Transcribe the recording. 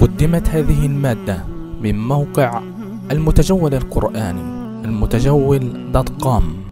قدمت هذه المادة من موقع المتجول القرآني المتجول دوت كوم